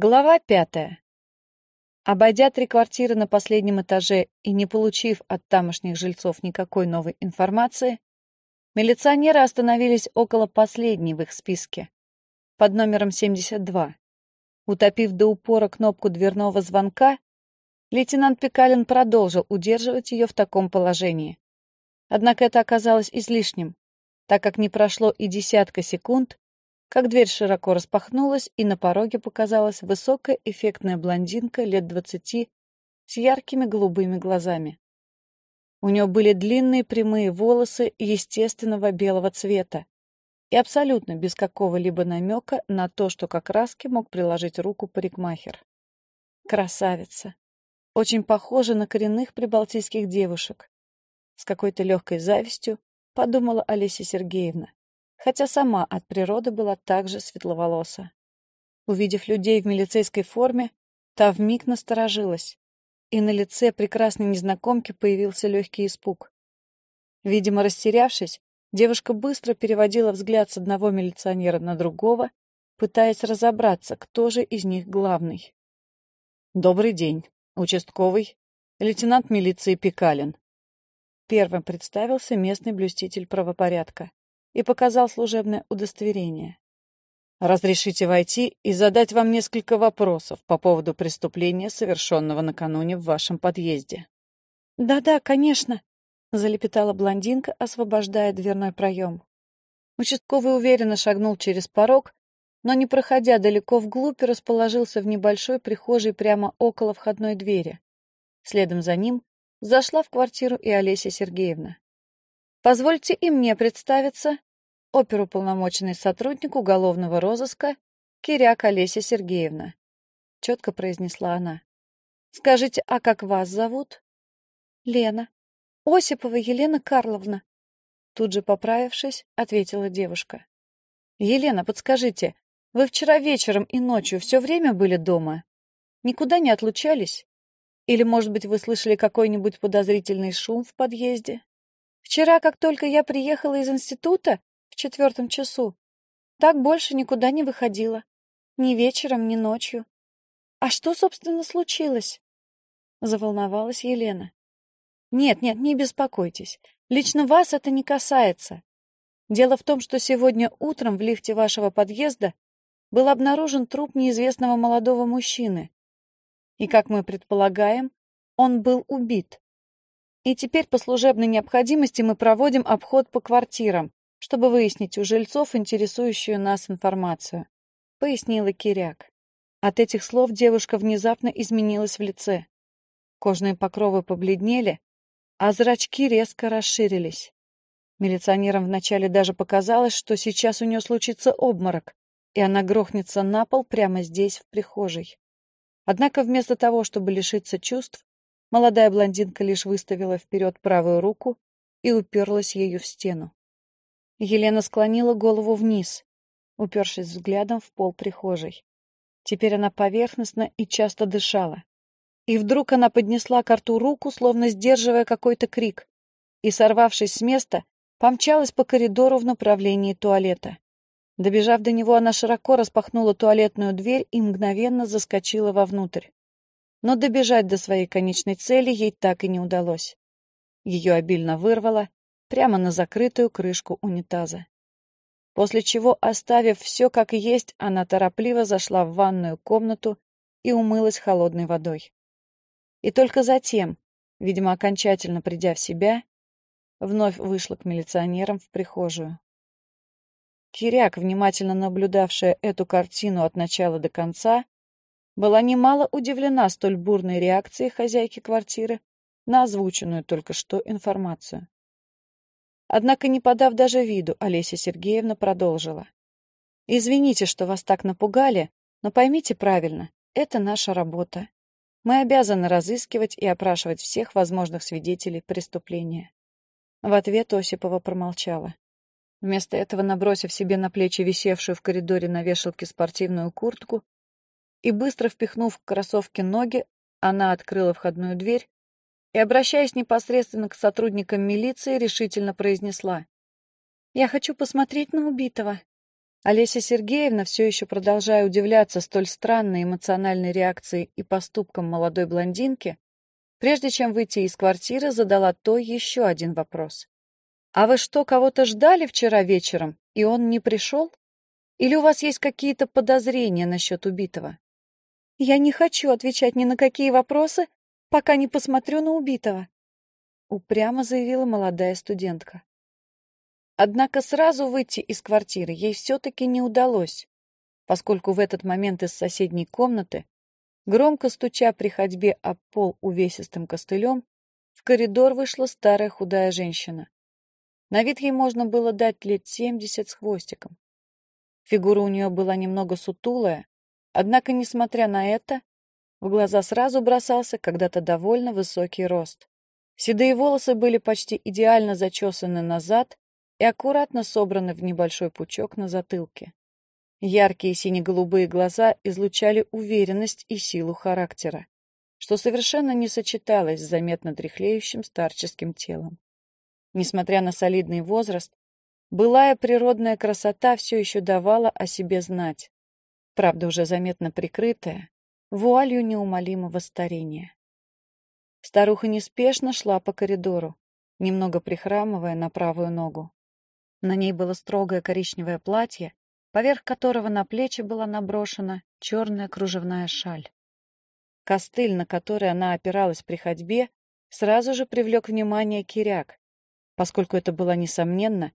Глава пятая. Обойдя три квартиры на последнем этаже и не получив от тамошних жильцов никакой новой информации, милиционеры остановились около последней в их списке, под номером 72. Утопив до упора кнопку дверного звонка, лейтенант Пикалин продолжил удерживать ее в таком положении. Однако это оказалось излишним, так как не прошло и десятка секунд, как дверь широко распахнулась, и на пороге показалась высокая эффектная блондинка лет двадцати с яркими голубыми глазами. У нее были длинные прямые волосы естественного белого цвета и абсолютно без какого-либо намека на то, что как краски мог приложить руку парикмахер. Красавица. Очень похожа на коренных прибалтийских девушек. С какой-то легкой завистью подумала Олеся Сергеевна хотя сама от природы была также светловолоса. Увидев людей в милицейской форме, та вмиг насторожилась, и на лице прекрасной незнакомки появился легкий испуг. Видимо, растерявшись, девушка быстро переводила взгляд с одного милиционера на другого, пытаясь разобраться, кто же из них главный. «Добрый день, участковый, лейтенант милиции Пикалин», Первым представился местный блюститель правопорядка и показал служебное удостоверение. «Разрешите войти и задать вам несколько вопросов по поводу преступления, совершенного накануне в вашем подъезде». «Да-да, конечно», — залепетала блондинка, освобождая дверной проем. Участковый уверенно шагнул через порог, но, не проходя далеко вглубь, расположился в небольшой прихожей прямо около входной двери. Следом за ним зашла в квартиру и Олеся Сергеевна. «Позвольте и мне представиться», оперуполномоченный сотрудник уголовного розыска Киряк Олеся Сергеевна. Четко произнесла она. Скажите, а как вас зовут? Лена. Осипова Елена Карловна. Тут же поправившись, ответила девушка. Елена, подскажите, вы вчера вечером и ночью все время были дома? Никуда не отлучались? Или, может быть, вы слышали какой-нибудь подозрительный шум в подъезде? Вчера, как только я приехала из института, четвертом часу. Так больше никуда не выходила. Ни вечером, ни ночью. А что, собственно, случилось? Заволновалась Елена. Нет, нет, не беспокойтесь. Лично вас это не касается. Дело в том, что сегодня утром в лифте вашего подъезда был обнаружен труп неизвестного молодого мужчины. И, как мы предполагаем, он был убит. И теперь по служебной необходимости мы проводим обход по квартирам, чтобы выяснить у жильцов интересующую нас информацию», — пояснила Киряк. От этих слов девушка внезапно изменилась в лице. Кожные покровы побледнели, а зрачки резко расширились. Милиционерам вначале даже показалось, что сейчас у нее случится обморок, и она грохнется на пол прямо здесь, в прихожей. Однако вместо того, чтобы лишиться чувств, молодая блондинка лишь выставила вперед правую руку и уперлась ею в стену. Елена склонила голову вниз, упершись взглядом в пол прихожей. Теперь она поверхностно и часто дышала. И вдруг она поднесла к рту руку, словно сдерживая какой-то крик, и, сорвавшись с места, помчалась по коридору в направлении туалета. Добежав до него, она широко распахнула туалетную дверь и мгновенно заскочила вовнутрь. Но добежать до своей конечной цели ей так и не удалось. Ее обильно вырвало, прямо на закрытую крышку унитаза. После чего, оставив все как есть, она торопливо зашла в ванную комнату и умылась холодной водой. И только затем, видимо, окончательно придя в себя, вновь вышла к милиционерам в прихожую. Киряк, внимательно наблюдавшая эту картину от начала до конца, была немало удивлена столь бурной реакцией хозяйки квартиры на озвученную только что информацию. Однако, не подав даже виду, Олеся Сергеевна продолжила. «Извините, что вас так напугали, но поймите правильно, это наша работа. Мы обязаны разыскивать и опрашивать всех возможных свидетелей преступления». В ответ Осипова промолчала. Вместо этого, набросив себе на плечи висевшую в коридоре на вешалке спортивную куртку и быстро впихнув в кроссовки ноги, она открыла входную дверь и, обращаясь непосредственно к сотрудникам милиции, решительно произнесла. «Я хочу посмотреть на убитого». Олеся Сергеевна, все еще продолжая удивляться столь странной эмоциональной реакции и поступкам молодой блондинки, прежде чем выйти из квартиры, задала той еще один вопрос. «А вы что, кого-то ждали вчера вечером, и он не пришел? Или у вас есть какие-то подозрения насчет убитого?» «Я не хочу отвечать ни на какие вопросы, пока не посмотрю на убитого», упрямо заявила молодая студентка. Однако сразу выйти из квартиры ей все-таки не удалось, поскольку в этот момент из соседней комнаты, громко стуча при ходьбе об пол увесистым костылем, в коридор вышла старая худая женщина. На вид ей можно было дать лет семьдесят с хвостиком. Фигура у нее была немного сутулая, однако, несмотря на это, в глаза сразу бросался когда-то довольно высокий рост. Седые волосы были почти идеально зачесаны назад и аккуратно собраны в небольшой пучок на затылке. Яркие сине-голубые глаза излучали уверенность и силу характера, что совершенно не сочеталось с заметно дряхлеющим старческим телом. Несмотря на солидный возраст, былая природная красота все еще давала о себе знать, правда уже заметно прикрытая, вуалью неумолимого старения. Старуха неспешно шла по коридору, немного прихрамывая на правую ногу. На ней было строгое коричневое платье, поверх которого на плечи была наброшена черная кружевная шаль. Костыль, на который она опиралась при ходьбе, сразу же привлек внимание Киряк, поскольку это была, несомненно,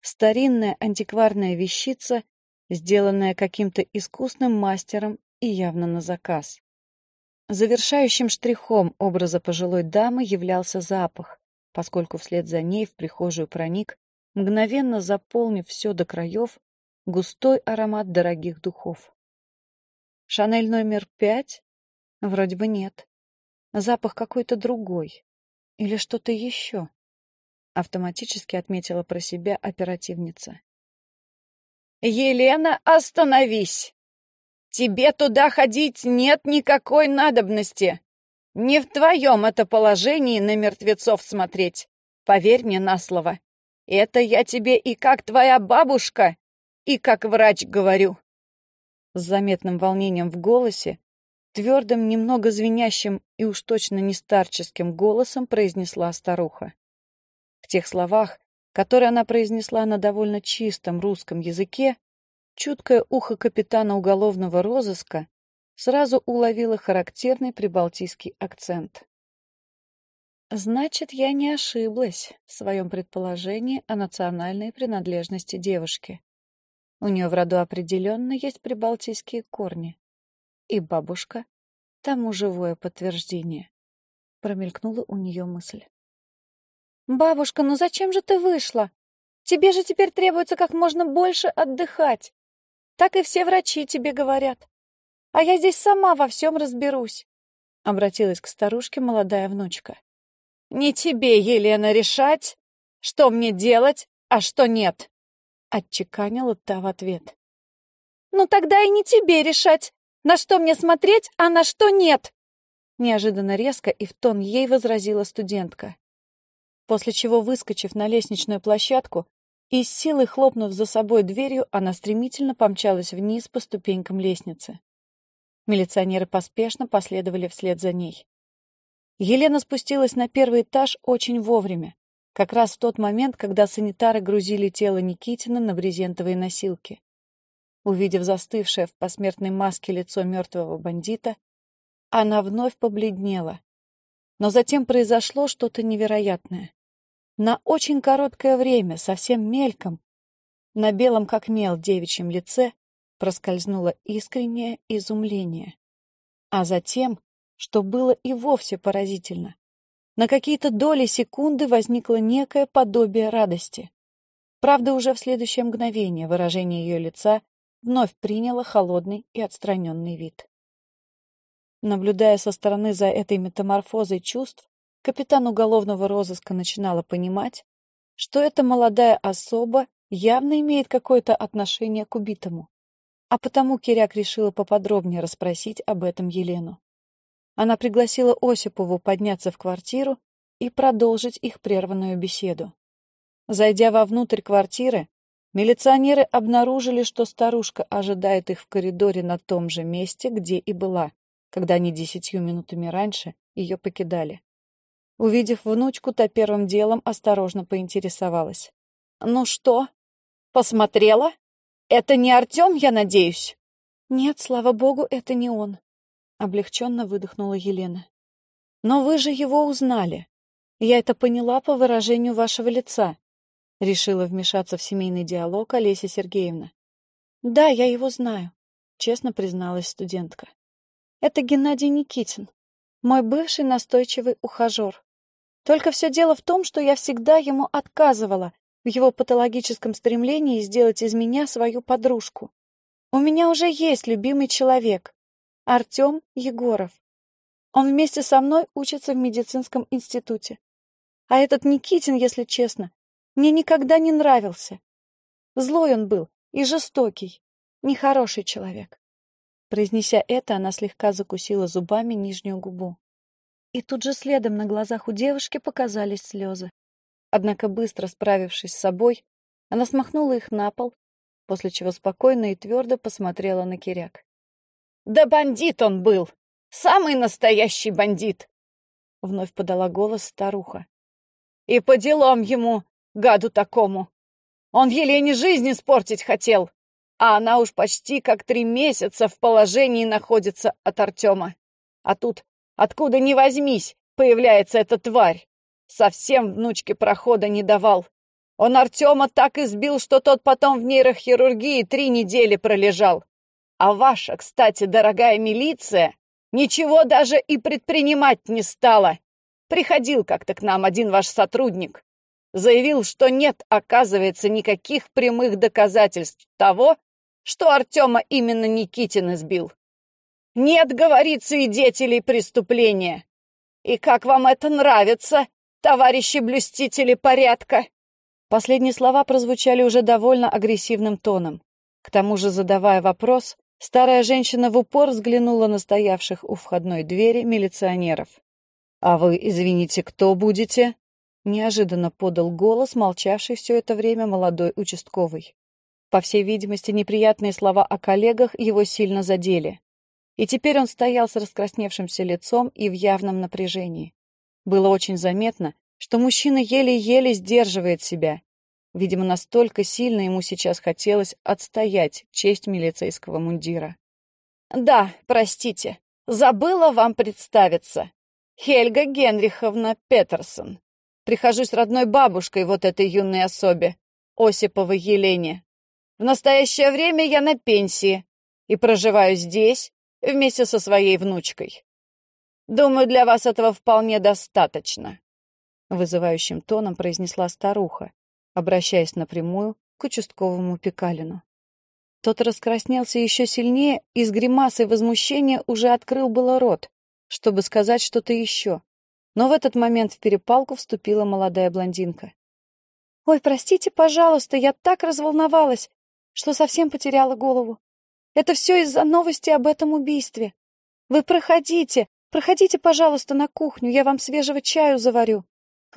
старинная антикварная вещица, сделанная каким-то искусным мастером и явно на заказ. Завершающим штрихом образа пожилой дамы являлся запах, поскольку вслед за ней в прихожую проник мгновенно заполнив все до краев густой аромат дорогих духов. Шанель номер пять? Вроде бы нет. Запах какой-то другой. Или что-то еще. Автоматически отметила про себя оперативница. «Елена, остановись! Тебе туда ходить нет никакой надобности. Не в твоем это положении на мертвецов смотреть. Поверь мне на слово. Это я тебе и как твоя бабушка, и как врач говорю. С заметным волнением в голосе, твердым, немного звенящим и уж точно не старческим голосом произнесла старуха. В тех словах, которые она произнесла на довольно чистом русском языке, чуткое ухо капитана уголовного розыска сразу уловило характерный прибалтийский акцент. Значит, я не ошиблась в своем предположении о национальной принадлежности девушки. У нее в роду определенно есть прибалтийские корни. И бабушка — тому живое подтверждение. Промелькнула у нее мысль. «Бабушка, ну зачем же ты вышла? Тебе же теперь требуется как можно больше отдыхать. Так и все врачи тебе говорят. А я здесь сама во всем разберусь», — обратилась к старушке молодая внучка. «Не тебе, Елена, решать, что мне делать, а что нет», — отчеканила та в ответ. «Ну тогда и не тебе решать, на что мне смотреть, а на что нет», неожиданно резко и в тон ей возразила студентка. После чего, выскочив на лестничную площадку и с силой хлопнув за собой дверью, она стремительно помчалась вниз по ступенькам лестницы. Милиционеры поспешно последовали вслед за ней. Елена спустилась на первый этаж очень вовремя, как раз в тот момент, когда санитары грузили тело Никитина на брезентовые носилки. Увидев застывшее в посмертной маске лицо мертвого бандита, она вновь побледнела. Но затем произошло что-то невероятное. На очень короткое время, совсем мельком, на белом как мел девичьем лице проскользнуло искреннее изумление. А затем что было и вовсе поразительно. На какие-то доли секунды возникло некое подобие радости. Правда, уже в следующее мгновение выражение ее лица вновь приняло холодный и отстраненный вид. Наблюдая со стороны за этой метаморфозой чувств, капитан уголовного розыска начинала понимать, что эта молодая особа явно имеет какое-то отношение к убитому. А потому Киряк решила поподробнее расспросить об этом Елену. Она пригласила Осипову подняться в квартиру и продолжить их прерванную беседу. Зайдя вовнутрь квартиры, милиционеры обнаружили, что старушка ожидает их в коридоре на том же месте, где и была, когда они десятью минутами раньше ее покидали. Увидев внучку, та первым делом осторожно поинтересовалась. «Ну что, посмотрела? Это не Артем, я надеюсь?» «Нет, слава богу, это не он», — облегченно выдохнула Елена. «Но вы же его узнали. Я это поняла по выражению вашего лица», — решила вмешаться в семейный диалог Олеся Сергеевна. «Да, я его знаю», — честно призналась студентка. «Это Геннадий Никитин, мой бывший настойчивый ухажер. Только все дело в том, что я всегда ему отказывала в его патологическом стремлении сделать из меня свою подружку. У меня уже есть любимый человек — Артем Егоров. Он вместе со мной учится в медицинском институте. А этот Никитин, если честно, мне никогда не нравился. Злой он был и жестокий, нехороший человек. Произнеся это, она слегка закусила зубами нижнюю губу. И тут же следом на глазах у девушки показались слезы. Однако, быстро справившись с собой, она смахнула их на пол, после чего спокойно и твердо посмотрела на Киряк. «Да бандит он был! Самый настоящий бандит!» Вновь подала голос старуха. «И по делам ему, гаду такому! Он Елене жизнь испортить хотел, а она уж почти как три месяца в положении находится от Артема. А тут Откуда ни возьмись, появляется эта тварь. Совсем внучке прохода не давал. Он Артема так избил, что тот потом в нейрохирургии три недели пролежал. А ваша, кстати, дорогая милиция, ничего даже и предпринимать не стала. Приходил как-то к нам один ваш сотрудник. Заявил, что нет, оказывается, никаких прямых доказательств того, что Артема именно Никитин избил. Нет, говорит, свидетелей преступления. И как вам это нравится, товарищи блюстители порядка?» Последние слова прозвучали уже довольно агрессивным тоном. К тому же, задавая вопрос, старая женщина в упор взглянула на стоявших у входной двери милиционеров. «А вы, извините, кто будете?» Неожиданно подал голос, молчавший все это время молодой участковый. По всей видимости, неприятные слова о коллегах его сильно задели. И теперь он стоял с раскрасневшимся лицом и в явном напряжении. Было очень заметно, что мужчина еле-еле сдерживает себя. Видимо, настолько сильно ему сейчас хотелось отстоять честь милицейского мундира. «Да, простите, забыла вам представиться. Хельга Генриховна Петерсон. Прихожусь родной бабушкой вот этой юной особе, Осиповой Елене. В настоящее время я на пенсии и проживаю здесь, вместе со своей внучкой. Думаю, для вас этого вполне достаточно», — вызывающим тоном произнесла старуха, обращаясь напрямую к участковому Пекалину. Тот раскраснелся еще сильнее и с гримасой возмущения уже открыл было рот, чтобы сказать что-то еще. Но в этот момент в перепалку вступила молодая блондинка. «Ой, простите, пожалуйста, я так разволновалась, что совсем потеряла голову. Это все из-за новости об этом убийстве. Вы проходите, проходите, пожалуйста, на кухню, я вам свежего чаю заварю.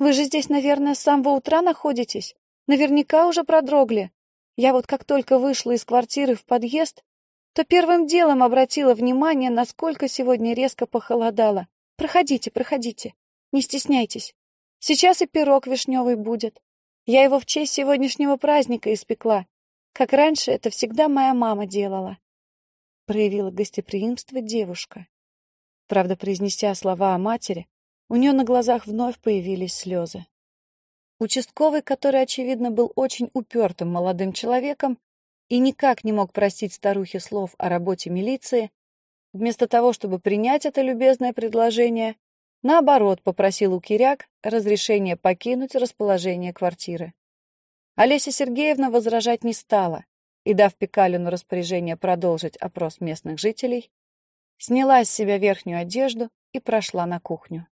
Вы же здесь, наверное, с самого утра находитесь. Наверняка уже продрогли. Я вот как только вышла из квартиры в подъезд, то первым делом обратила внимание, насколько сегодня резко похолодало. Проходите, проходите. Не стесняйтесь. Сейчас и пирог вишневый будет. Я его в честь сегодняшнего праздника испекла. Как раньше это всегда моя мама делала проявила гостеприимство девушка. Правда, произнеся слова о матери, у нее на глазах вновь появились слезы. Участковый, который, очевидно, был очень упертым молодым человеком и никак не мог простить старухе слов о работе милиции, вместо того, чтобы принять это любезное предложение, наоборот, попросил у Киряк разрешения покинуть расположение квартиры. Олеся Сергеевна возражать не стала, и, дав Пикалину распоряжение продолжить опрос местных жителей, сняла с себя верхнюю одежду и прошла на кухню.